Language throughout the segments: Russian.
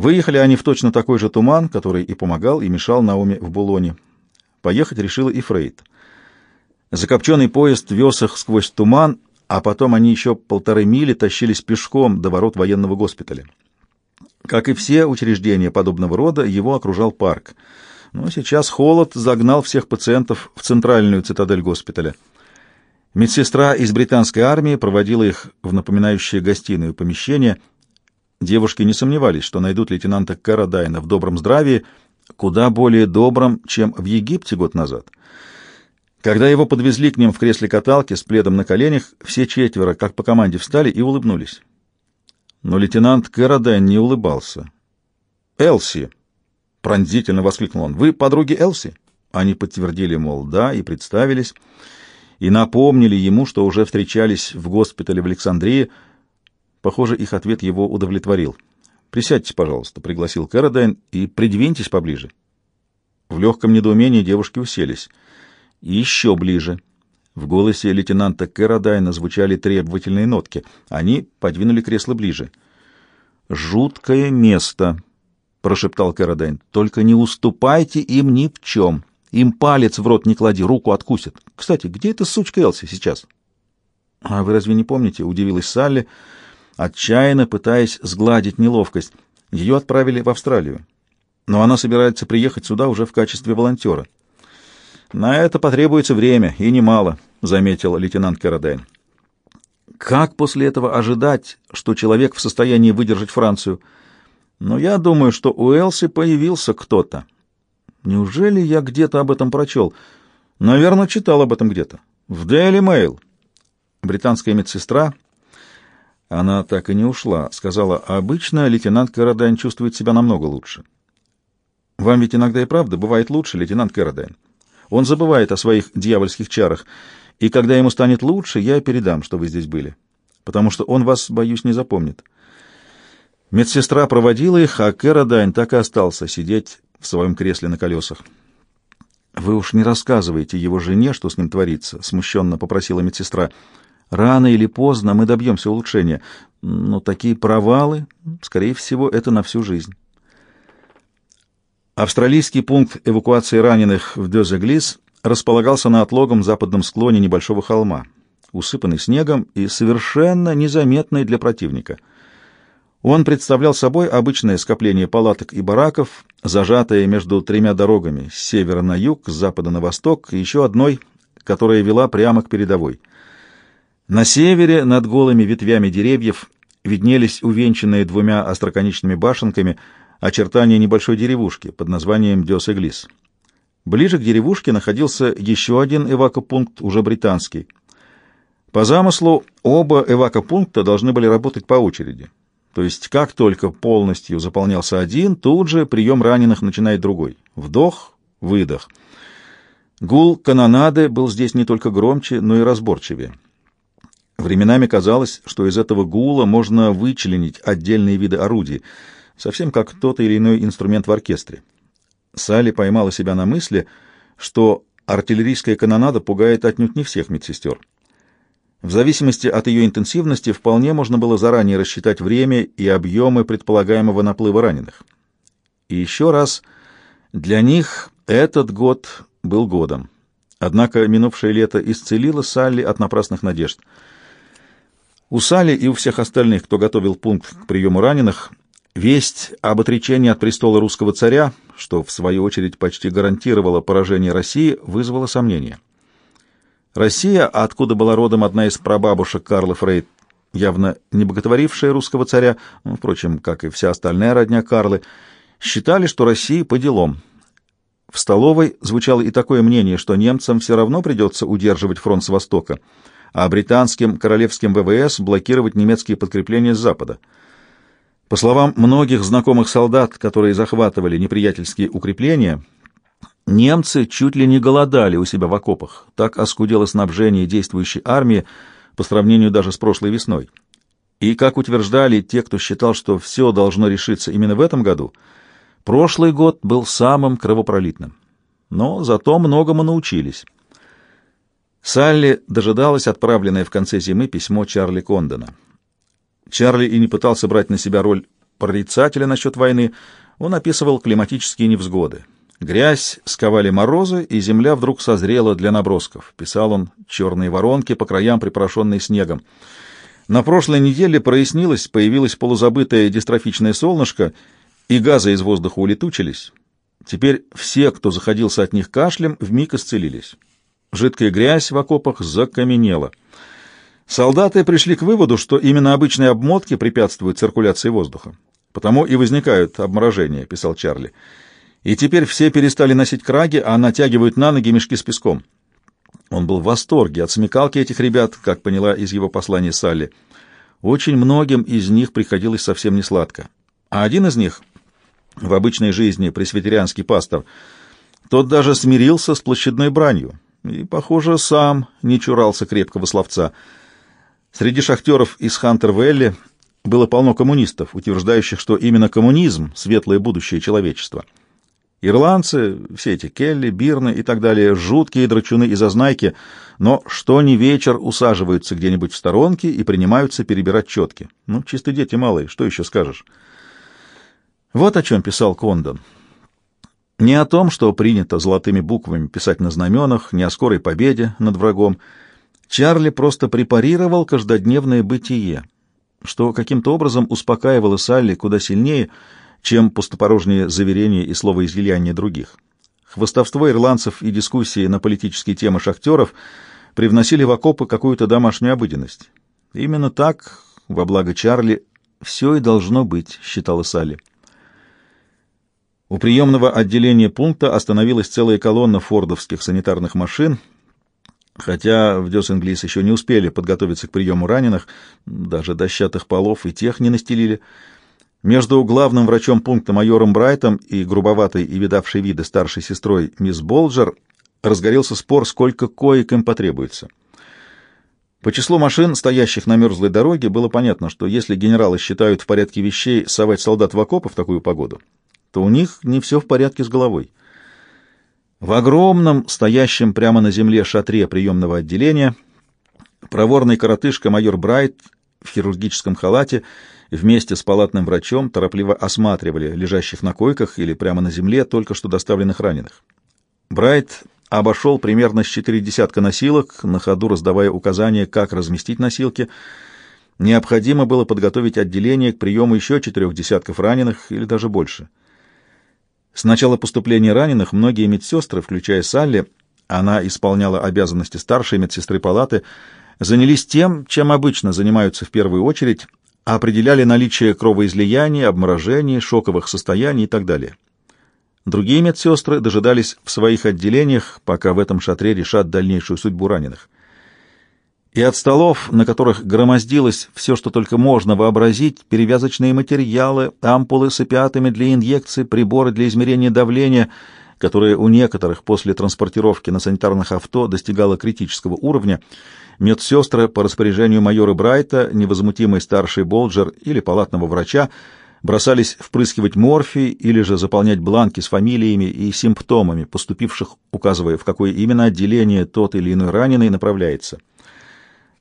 Выехали они в точно такой же туман, который и помогал, и мешал Науме в Булоне. Поехать решила и Фрейд. Закопченный поезд вез их сквозь туман, а потом они еще полторы мили тащились пешком до ворот военного госпиталя. Как и все учреждения подобного рода, его окружал парк. Но сейчас холод загнал всех пациентов в центральную цитадель госпиталя. Медсестра из британской армии проводила их в напоминающее гостиную помещение. Девушки не сомневались, что найдут лейтенанта Карадайна в добром здравии, куда более добром, чем в Египте год назад. Когда его подвезли к ним в кресле каталки с пледом на коленях, все четверо, как по команде, встали и улыбнулись. Но лейтенант Кэродайн не улыбался. «Элси!» — пронзительно воскликнул он. «Вы подруги Элси?» Они подтвердили, мол, да, и представились, и напомнили ему, что уже встречались в госпитале в Александрии. Похоже, их ответ его удовлетворил. «Присядьте, пожалуйста», — пригласил Кэродайн, — «и придвиньтесь поближе». В легком недоумении девушки уселись. «Еще ближе», в голосе лейтенанта Кэродайна звучали требовательные нотки. Они подвинули кресло ближе. «Жуткое место», — прошептал Кэродайн. «Только не уступайте им ни в чем. Им палец в рот не клади, руку откусят. Кстати, где эта сучка Элси сейчас?» «А вы разве не помните?» — удивилась Салли, отчаянно пытаясь сгладить неловкость. Ее отправили в Австралию. Но она собирается приехать сюда уже в качестве волонтера. «На это потребуется время, и немало», — заметил лейтенант Карадайн. «Как после этого ожидать, что человек в состоянии выдержать Францию? Но я думаю, что у Элси появился кто-то. Неужели я где-то об этом прочел? Наверное, читал об этом где-то. В Daily Mail». Британская медсестра, она так и не ушла, сказала, обычно лейтенант Карадайн чувствует себя намного лучше. «Вам ведь иногда и правда бывает лучше, лейтенант Карадайн?» Он забывает о своих дьявольских чарах, и когда ему станет лучше, я передам, что вы здесь были, потому что он вас, боюсь, не запомнит. Медсестра проводила их, а Кэродайн так и остался сидеть в своем кресле на колесах. «Вы уж не рассказывайте его жене, что с ним творится», — смущенно попросила медсестра. «Рано или поздно мы добьемся улучшения, но такие провалы, скорее всего, это на всю жизнь». Австралийский пункт эвакуации раненых в Дёзеглис располагался на отлогом западном склоне небольшого холма, усыпанный снегом и совершенно незаметный для противника. Он представлял собой обычное скопление палаток и бараков, зажатое между тремя дорогами с севера на юг, с запада на восток и еще одной, которая вела прямо к передовой. На севере над голыми ветвями деревьев виднелись увенчанные двумя остроконечными башенками – очертания небольшой деревушки под названием Дёс-Эглис. Ближе к деревушке находился еще один эвакопункт, уже британский. По замыслу, оба эвакопункта должны были работать по очереди. То есть, как только полностью заполнялся один, тут же прием раненых начинает другой. Вдох, выдох. Гул канонады был здесь не только громче, но и разборчивее. Временами казалось, что из этого гула можно вычленить отдельные виды орудий — совсем как тот или иной инструмент в оркестре. Салли поймала себя на мысли, что артиллерийская канонада пугает отнюдь не всех медсестер. В зависимости от ее интенсивности вполне можно было заранее рассчитать время и объемы предполагаемого наплыва раненых. И еще раз, для них этот год был годом. Однако минувшее лето исцелило Салли от напрасных надежд. У Салли и у всех остальных, кто готовил пункт к приему раненых, Весть об отречении от престола русского царя, что в свою очередь почти гарантировало поражение России, вызвало сомнения. Россия, откуда была родом одна из прабабушек Карла Фрейд, явно не боготворившая русского царя, ну, впрочем, как и вся остальная родня Карлы, считали, что России по делам. В столовой звучало и такое мнение, что немцам все равно придется удерживать фронт с востока, а британским королевским ВВС блокировать немецкие подкрепления с запада. По словам многих знакомых солдат, которые захватывали неприятельские укрепления, немцы чуть ли не голодали у себя в окопах. Так оскудело снабжение действующей армии по сравнению даже с прошлой весной. И, как утверждали те, кто считал, что все должно решиться именно в этом году, прошлый год был самым кровопролитным. Но зато многому научились. Салли дожидалась отправленное в конце зимы письмо Чарли Кондона. Чарли и не пытался брать на себя роль прорицателя насчет войны, он описывал климатические невзгоды. Грязь сковали морозы, и земля вдруг созрела для набросков. Писал он черные воронки по краям, припорошенные снегом. На прошлой неделе прояснилось, появилось полузабытое дистрофичное солнышко, и газы из воздуха улетучились. Теперь все, кто заходился от них кашлем, вмиг исцелились. Жидкая грязь в окопах закаменела. Солдаты пришли к выводу, что именно обычные обмотки препятствуют циркуляции воздуха. Потому и возникают обморожения, писал Чарли. И теперь все перестали носить краги, а натягивают на ноги мешки с песком. Он был в восторге от смекалки этих ребят, как поняла из его послания Салли. Очень многим из них приходилось совсем не сладко. А один из них, в обычной жизни пресвитерианский пастор, тот даже смирился с площадной бранью и, похоже, сам не чурался крепкого словца. Среди шахтеров из Хантер-Велли было полно коммунистов, утверждающих, что именно коммунизм — светлое будущее человечества — Ирландцы, все эти Келли, Бирны и так далее, жуткие драчуны и зазнайки, но что ни вечер усаживаются где-нибудь в сторонке и принимаются перебирать четки. Ну, чисто дети малые, что еще скажешь? Вот о чем писал Кондон. Не о том, что принято золотыми буквами писать на знаменах, не о скорой победе над врагом. Чарли просто препарировал каждодневное бытие, что каким-то образом успокаивало Салли куда сильнее, чем пустопорожние заверения и словоизлияния других. Хвостовство ирландцев и дискуссии на политические темы шахтеров привносили в окопы какую-то домашнюю обыденность. Именно так, во благо Чарли, все и должно быть, считала Салли. У приемного отделения пункта остановилась целая колонна фордовских санитарных машин, хотя в Дёс-Инглис еще не успели подготовиться к приему раненых, даже дощатых полов и тех не настелили, между главным врачом пункта майором Брайтом и грубоватой и видавшей виды старшей сестрой мисс Болджер разгорелся спор, сколько коек им потребуется. По числу машин, стоящих на мерзлой дороге, было понятно, что если генералы считают в порядке вещей совать солдат в окопы в такую погоду, то у них не все в порядке с головой. В огромном, стоящем прямо на земле шатре приемного отделения, проворный коротышка майор Брайт в хирургическом халате вместе с палатным врачом торопливо осматривали лежащих на койках или прямо на земле только что доставленных раненых. Брайт обошел примерно с четыре десятка носилок, на ходу раздавая указания, как разместить носилки. Необходимо было подготовить отделение к приему еще четырех десятков раненых или даже больше. С начала поступления раненых многие медсестры, включая Салли, она исполняла обязанности старшей медсестры палаты, занялись тем, чем обычно занимаются в первую очередь, определяли наличие кровоизлияния, обморожений, шоковых состояний и так далее. Другие медсестры дожидались в своих отделениях, пока в этом шатре решат дальнейшую судьбу раненых. И от столов, на которых громоздилось все, что только можно вообразить, перевязочные материалы, ампулы с опиатами для инъекций, приборы для измерения давления, которые у некоторых после транспортировки на санитарных авто достигало критического уровня, Медсестры по распоряжению майора Брайта, невозмутимый старший Болджер или палатного врача бросались впрыскивать морфий или же заполнять бланки с фамилиями и симптомами поступивших, указывая, в какое именно отделение тот или иной раненый направляется.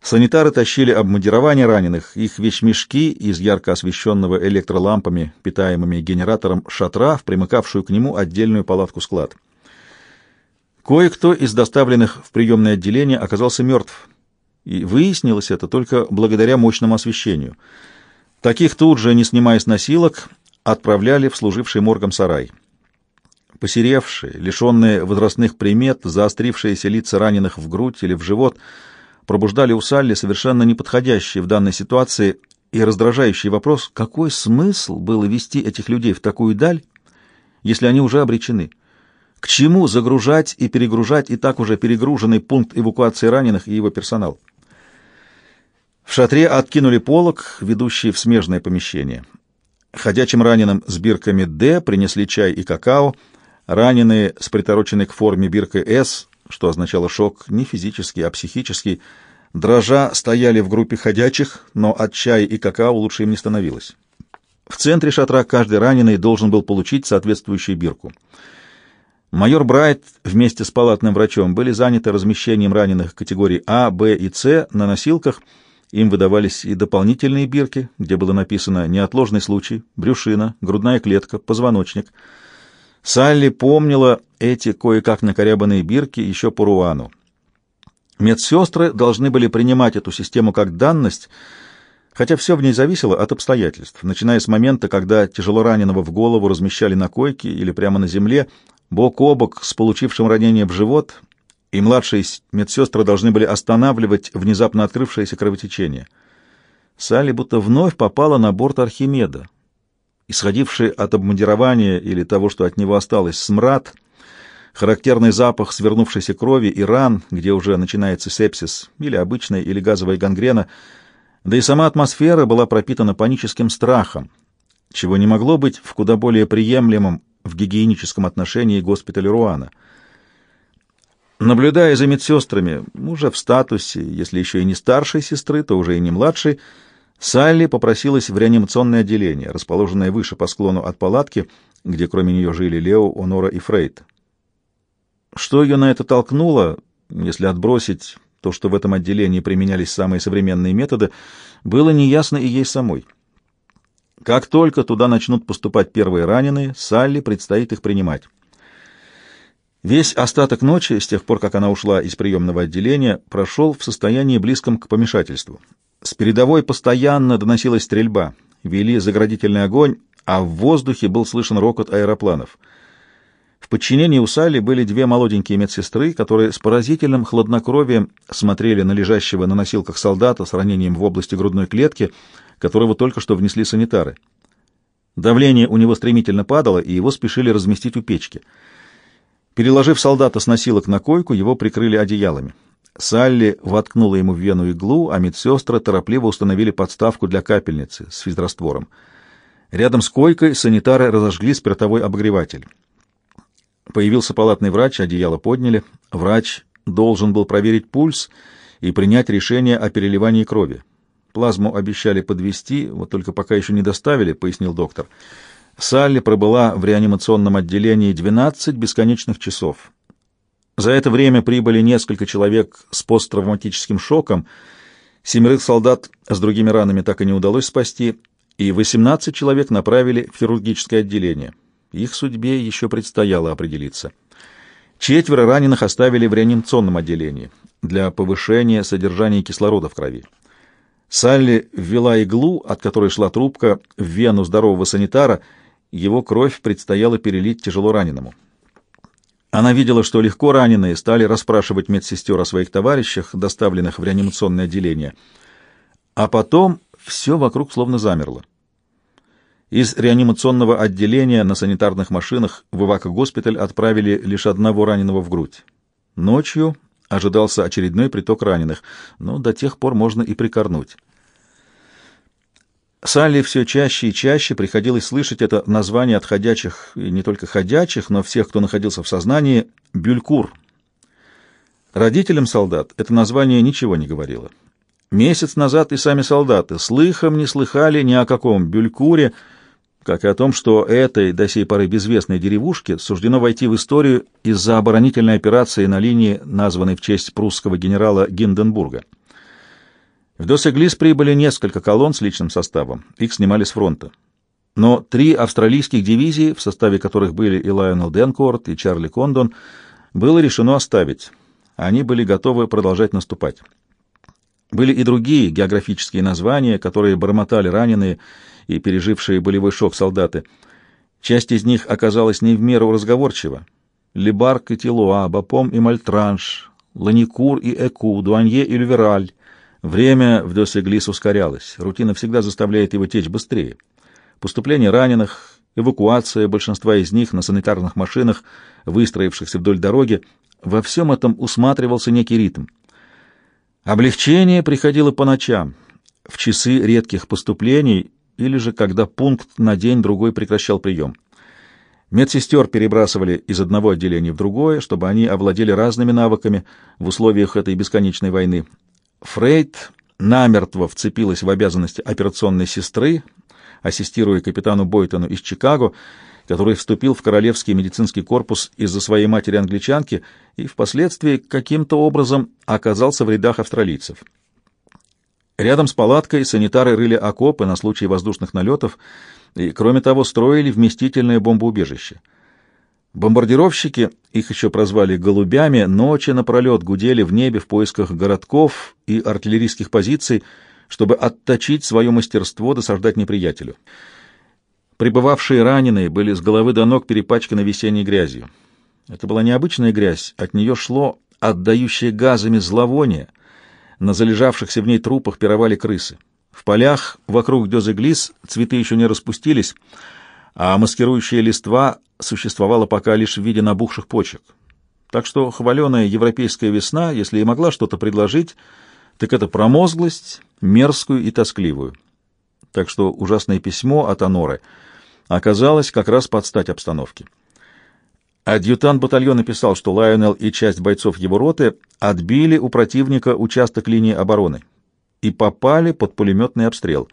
Санитары тащили обмундирование раненых, их вещмешки из ярко освещенного электролампами, питаемыми генератором шатра, в примыкавшую к нему отдельную палатку-склад. Кое-кто из доставленных в приемное отделение оказался мертв, и выяснилось это только благодаря мощному освещению. Таких тут же, не снимая с носилок, отправляли в служивший моргом сарай. Посеревшие, лишенные возрастных примет, заострившиеся лица раненых в грудь или в живот пробуждали у Салли совершенно неподходящий в данной ситуации и раздражающий вопрос, какой смысл было вести этих людей в такую даль, если они уже обречены? К чему загружать и перегружать и так уже перегруженный пункт эвакуации раненых и его персонал? В шатре откинули полог, ведущий в смежное помещение. Ходячим раненым с бирками «Д» принесли чай и какао, раненые с притороченной к форме биркой «С», что означало шок не физический, а психический, дрожа стояли в группе ходячих, но от чая и какао лучше им не становилось. В центре шатра каждый раненый должен был получить соответствующую бирку. Майор Брайт вместе с палатным врачом были заняты размещением раненых категорий А, Б и С на носилках – Им выдавались и дополнительные бирки, где было написано «неотложный случай», «брюшина», «грудная клетка», «позвоночник». Салли помнила эти кое-как накорябанные бирки еще по Руану. Медсестры должны были принимать эту систему как данность, хотя все в ней зависело от обстоятельств, начиная с момента, когда тяжелораненого в голову размещали на койке или прямо на земле, бок о бок с получившим ранение в живот, и младшие медсестры должны были останавливать внезапно открывшееся кровотечение. Салли будто вновь попала на борт Архимеда. Исходивший от обмундирования или того, что от него осталось, смрад, характерный запах свернувшейся крови и ран, где уже начинается сепсис, или обычная, или газовая гангрена, да и сама атмосфера была пропитана паническим страхом, чего не могло быть в куда более приемлемом в гигиеническом отношении госпитале Руана — Наблюдая за медсестрами, уже в статусе, если еще и не старшей сестры, то уже и не младшей, Салли попросилась в реанимационное отделение, расположенное выше по склону от палатки, где кроме нее жили Лео, Онора и Фрейд. Что ее на это толкнуло, если отбросить то, что в этом отделении применялись самые современные методы, было неясно и ей самой. Как только туда начнут поступать первые раненые, Салли предстоит их принимать. Весь остаток ночи, с тех пор, как она ушла из приемного отделения, прошел в состоянии близком к помешательству. С передовой постоянно доносилась стрельба, вели заградительный огонь, а в воздухе был слышен рокот аэропланов. В подчинении у Салли были две молоденькие медсестры, которые с поразительным хладнокровием смотрели на лежащего на носилках солдата с ранением в области грудной клетки, которого только что внесли санитары. Давление у него стремительно падало, и его спешили разместить у печки — Переложив солдата с носилок на койку, его прикрыли одеялами. Салли воткнула ему в вену иглу, а медсестры торопливо установили подставку для капельницы с физраствором. Рядом с койкой санитары разожгли спиртовой обогреватель. Появился палатный врач, одеяло подняли. Врач должен был проверить пульс и принять решение о переливании крови. Плазму обещали подвести, вот только пока еще не доставили, пояснил доктор. Салли пробыла в реанимационном отделении 12 бесконечных часов. За это время прибыли несколько человек с посттравматическим шоком, семерых солдат с другими ранами так и не удалось спасти, и 18 человек направили в хирургическое отделение. Их судьбе еще предстояло определиться. Четверо раненых оставили в реанимационном отделении для повышения содержания кислорода в крови. Салли ввела иглу, от которой шла трубка, в вену здорового санитара — его кровь предстояло перелить тяжело раненому. Она видела, что легко раненые стали расспрашивать медсестер о своих товарищах, доставленных в реанимационное отделение. А потом все вокруг словно замерло. Из реанимационного отделения на санитарных машинах в Ивако-госпиталь отправили лишь одного раненого в грудь. Ночью ожидался очередной приток раненых, но до тех пор можно и прикорнуть. Салли все чаще и чаще приходилось слышать это название от ходячих, и не только ходячих, но всех, кто находился в сознании, «бюлькур». Родителям солдат это название ничего не говорило. Месяц назад и сами солдаты слыхом не слыхали ни о каком бюлькуре, как и о том, что этой до сей поры безвестной деревушке суждено войти в историю из-за оборонительной операции на линии, названной в честь прусского генерала Гинденбурга. В Досеглис прибыли несколько колонн с личным составом, их снимали с фронта. Но три австралийских дивизии, в составе которых были и Лайонел Денкорт, и Чарли Кондон, было решено оставить. Они были готовы продолжать наступать. Были и другие географические названия, которые бормотали раненые и пережившие болевой шок солдаты. Часть из них оказалась не в меру разговорчива. Лебарк и Тилуа, Бапом и Мальтранш, Ланикур и Эку, Дуанье и Лювераль, Время в Досеглис ускорялось. Рутина всегда заставляет его течь быстрее. Поступление раненых, эвакуация большинства из них на санитарных машинах, выстроившихся вдоль дороги, во всем этом усматривался некий ритм. Облегчение приходило по ночам, в часы редких поступлений или же когда пункт на день-другой прекращал прием. Медсестер перебрасывали из одного отделения в другое, чтобы они овладели разными навыками в условиях этой бесконечной войны. Фрейд намертво вцепилась в обязанности операционной сестры, ассистируя капитану Бойтону из Чикаго, который вступил в Королевский медицинский корпус из-за своей матери-англичанки и впоследствии каким-то образом оказался в рядах австралийцев. Рядом с палаткой санитары рыли окопы на случай воздушных налетов и, кроме того, строили вместительное бомбоубежище. Бомбардировщики, их еще прозвали «голубями», ночи напролет гудели в небе в поисках городков и артиллерийских позиций, чтобы отточить свое мастерство досаждать неприятелю. Прибывавшие раненые были с головы до ног перепачканы весенней грязью. Это была необычная грязь, от нее шло отдающее газами зловоние. На залежавшихся в ней трупах пировали крысы. В полях вокруг Дёзеглис цветы еще не распустились, а маскирующая листва существовала пока лишь в виде набухших почек. Так что хваленая европейская весна, если и могла что-то предложить, так это промозглость, мерзкую и тоскливую. Так что ужасное письмо от Аноры оказалось как раз под стать обстановке. Адъютант батальона писал, что Лайонел и часть бойцов его роты отбили у противника участок линии обороны и попали под пулеметный обстрел.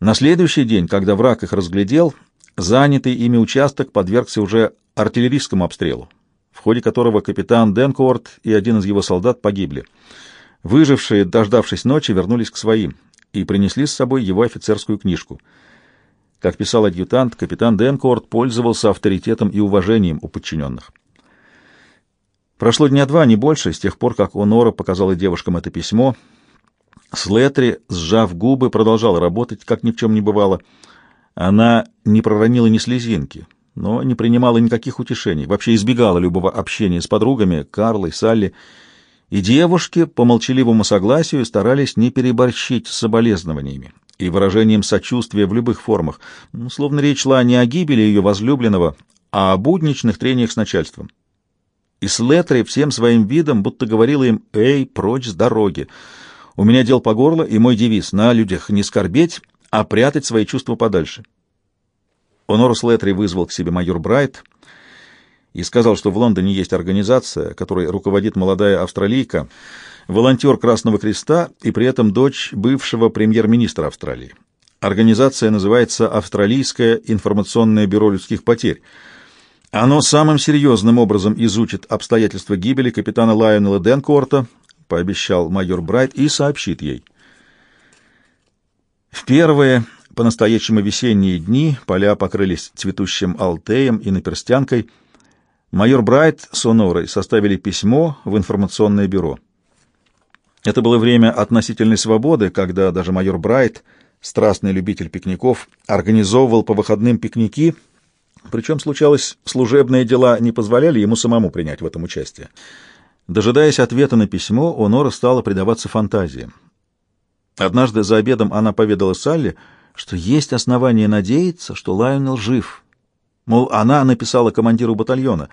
На следующий день, когда враг их разглядел, занятый ими участок подвергся уже артиллерийскому обстрелу, в ходе которого капитан Денкорт и один из его солдат погибли. Выжившие, дождавшись ночи, вернулись к своим и принесли с собой его офицерскую книжку. Как писал адъютант, капитан Денкорт пользовался авторитетом и уважением у подчиненных. Прошло дня два, не больше, с тех пор, как Онора показала девушкам это письмо. Слетри, сжав губы, продолжала работать, как ни в чем не бывало. Она не проронила ни слезинки, но не принимала никаких утешений, вообще избегала любого общения с подругами Карлой, Салли и девушки по молчаливому согласию старались не переборщить с соболезнованиями и выражением сочувствия в любых формах, ну, словно речь шла не о гибели ее возлюбленного, а о будничных трениях с начальством. И Слетри всем своим видом будто говорила им «Эй, прочь с дороги! У меня дел по горло, и мой девиз — на людях не скорбеть, а прятать свои чувства подальше». Онору Слетри вызвал к себе майор Брайт — и сказал, что в Лондоне есть организация, которой руководит молодая австралийка, волонтер Красного Креста и при этом дочь бывшего премьер-министра Австралии. Организация называется Австралийское информационное бюро людских потерь. Оно самым серьезным образом изучит обстоятельства гибели капитана Лайонела Денкорта, пообещал майор Брайт, и сообщит ей. В первые по-настоящему весенние дни поля покрылись цветущим алтеем и наперстянкой – майор Брайт с Онорой составили письмо в информационное бюро. Это было время относительной свободы, когда даже майор Брайт, страстный любитель пикников, организовывал по выходным пикники, причем случалось, служебные дела не позволяли ему самому принять в этом участие. Дожидаясь ответа на письмо, Онора стала предаваться фантазиям. Однажды за обедом она поведала Салли, что есть основания надеяться, что Лайонел жив — Мол, она написала командиру батальона,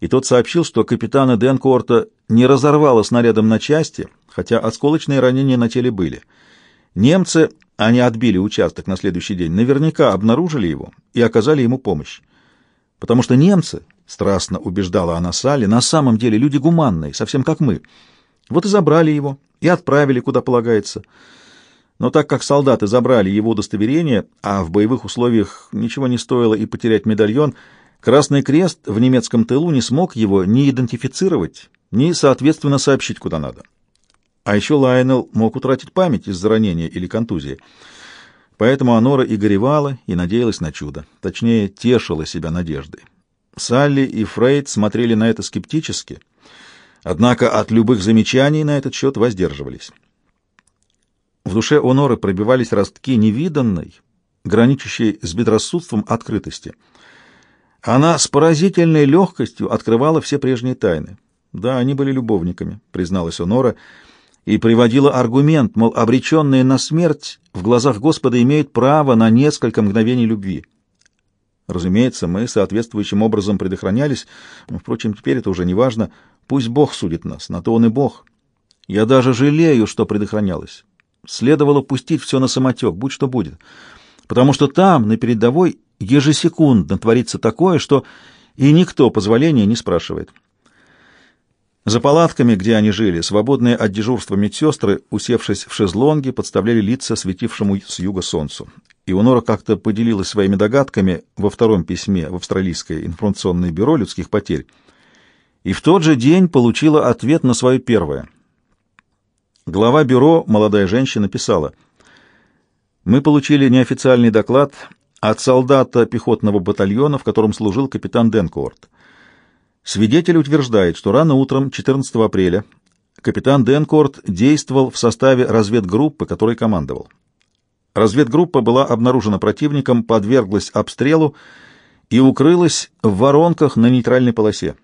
и тот сообщил, что капитана Денкорта не разорвало снарядом на части, хотя осколочные ранения на теле были. Немцы, они отбили участок на следующий день, наверняка обнаружили его и оказали ему помощь. Потому что немцы, страстно убеждала она Салли, на самом деле люди гуманные, совсем как мы. Вот и забрали его, и отправили, куда полагается. Но так как солдаты забрали его удостоверение, а в боевых условиях ничего не стоило и потерять медальон, Красный Крест в немецком тылу не смог его ни идентифицировать, ни, соответственно, сообщить куда надо. А еще Лайнел мог утратить память из-за ранения или контузии. Поэтому Анора и горевала, и надеялась на чудо. Точнее, тешила себя надеждой. Салли и Фрейд смотрели на это скептически, однако от любых замечаний на этот счет воздерживались. В душе Оноры пробивались ростки невиданной, граничащей с безрассудством открытости. Она с поразительной легкостью открывала все прежние тайны. Да, они были любовниками, призналась Онора, и приводила аргумент, мол, обреченные на смерть в глазах Господа имеют право на несколько мгновений любви. Разумеется, мы соответствующим образом предохранялись, впрочем, теперь это уже не важно. Пусть Бог судит нас, на то он и Бог. Я даже жалею, что предохранялась. Следовало пустить все на самотек, будь что будет. Потому что там, на передовой, ежесекундно творится такое, что и никто позволения не спрашивает. За палатками, где они жили, свободные от дежурства медсестры, усевшись в шезлонге, подставляли лица светившему с юга солнцу. И Унора как-то поделилась своими догадками во втором письме в Австралийское информационное бюро людских потерь. И в тот же день получила ответ на свое первое — Глава бюро, молодая женщина, писала, «Мы получили неофициальный доклад от солдата пехотного батальона, в котором служил капитан Денкорт. Свидетель утверждает, что рано утром 14 апреля капитан Денкорт действовал в составе разведгруппы, которой командовал. Разведгруппа была обнаружена противником, подверглась обстрелу и укрылась в воронках на нейтральной полосе.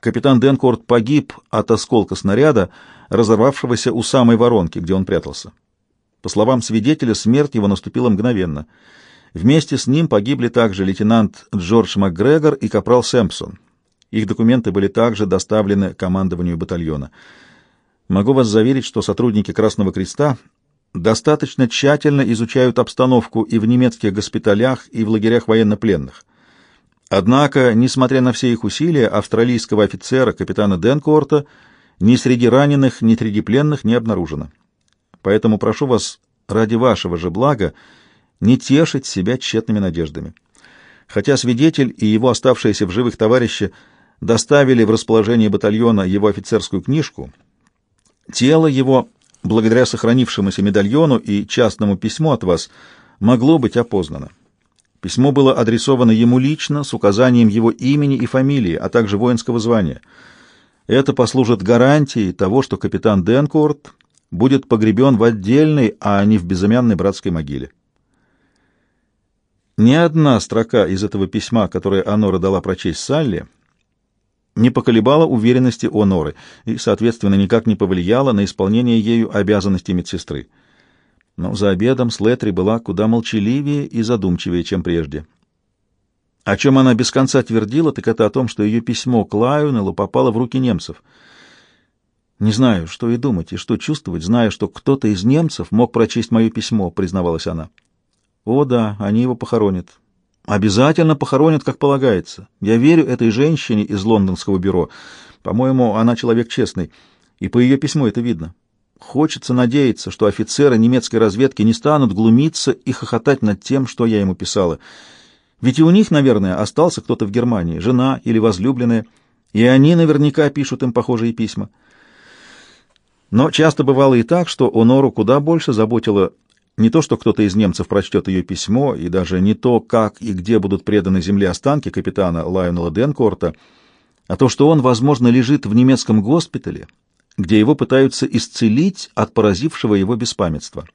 Капитан Денкорт погиб от осколка снаряда, разорвавшегося у самой воронки, где он прятался. По словам свидетеля, смерть его наступила мгновенно. Вместе с ним погибли также лейтенант Джордж МакГрегор и капрал Сэмпсон. Их документы были также доставлены командованию батальона. Могу вас заверить, что сотрудники Красного Креста достаточно тщательно изучают обстановку и в немецких госпиталях, и в лагерях военнопленных. Однако, несмотря на все их усилия, австралийского офицера, капитана Денкорта, ни среди раненых, ни среди пленных не обнаружено. Поэтому прошу вас, ради вашего же блага, не тешить себя тщетными надеждами. Хотя свидетель и его оставшиеся в живых товарищи доставили в расположение батальона его офицерскую книжку, тело его, благодаря сохранившемуся медальону и частному письму от вас, могло быть опознано. Письмо было адресовано ему лично с указанием его имени и фамилии, а также воинского звания — это послужит гарантией того, что капитан Денкорт будет погребен в отдельной, а не в безымянной братской могиле. Ни одна строка из этого письма, которое Анора дала прочесть Салли, не поколебала уверенности Оноры и, соответственно, никак не повлияла на исполнение ею обязанностей медсестры. Но за обедом Слетри была куда молчаливее и задумчивее, чем прежде. О чем она без конца твердила, так это о том, что ее письмо к Лайонеллу попало в руки немцев. «Не знаю, что и думать, и что чувствовать, зная, что кто-то из немцев мог прочесть мое письмо», — признавалась она. «О да, они его похоронят. Обязательно похоронят, как полагается. Я верю этой женщине из лондонского бюро. По-моему, она человек честный, и по ее письму это видно. Хочется надеяться, что офицеры немецкой разведки не станут глумиться и хохотать над тем, что я ему писала». Ведь и у них, наверное, остался кто-то в Германии, жена или возлюбленная, и они наверняка пишут им похожие письма. Но часто бывало и так, что Онору куда больше заботило не то, что кто-то из немцев прочтет ее письмо, и даже не то, как и где будут преданы земле останки капитана Лайонела Денкорта, а то, что он, возможно, лежит в немецком госпитале, где его пытаются исцелить от поразившего его беспамятства.